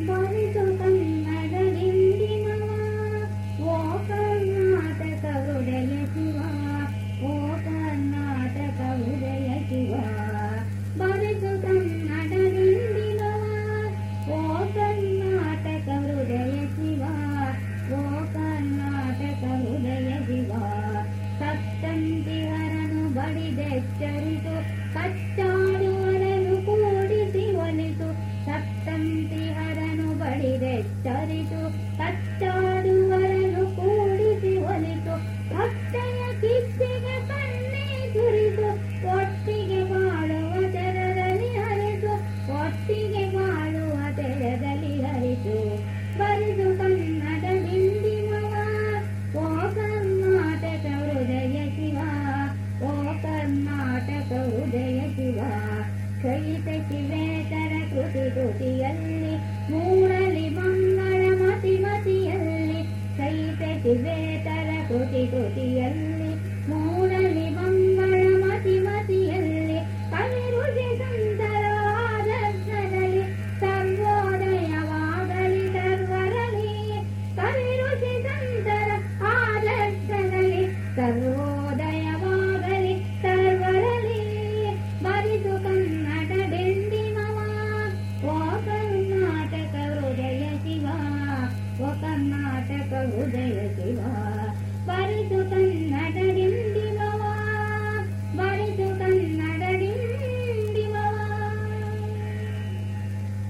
Mommy, ಬಡಿದೆಚ್ಚರಿತು ಕಚ್ಚಾಡುವರನು ಕೂಡಿಸಿ ಒಲಿತು ಭಕ್ತನ ಕಿಚ್ಚಿಗೆ ಬನ್ನಿ ಕುರಿತು ಒಟ್ಟಿಗೆ ಬಾಳುವ ತೆರದಲ್ಲಿ ಹರಿತು ಒಟ್ಟಿಗೆ ಬಾಳುವ ತೆರದಲ್ಲಿ ಹರಿತು ಬರಿದು ಕನ್ನಡ ಡಿಂಡಿಮವ ಓ ಕರ್ನಾಟಕ ಹೃದಯ ಶಿವ, ಓ ಕರ್ನಾಟಕ ಹೃದಯ ಶಿವ. ಕೈತ ಶಿವೇತರ ಕೃತಿ ಕೃತಿಯಲ್ಲಿ ಮೂಡಲಿ ಮಂಗಳ ಮತಿ ಮತಿಯಲ್ಲಿ ಕಲಿರುಷಿ ಸಂತರ ಆದರ್ಶದಲ್ಲಿ ಸರ್ವೋದಯವಾಗಲಿ ಸರ್ವರಲ್ಲಿ ಕಲಿರುಷಿ ಸಂತರ ಆದರ್ಶದಲ್ಲಿ ಸರ್ವ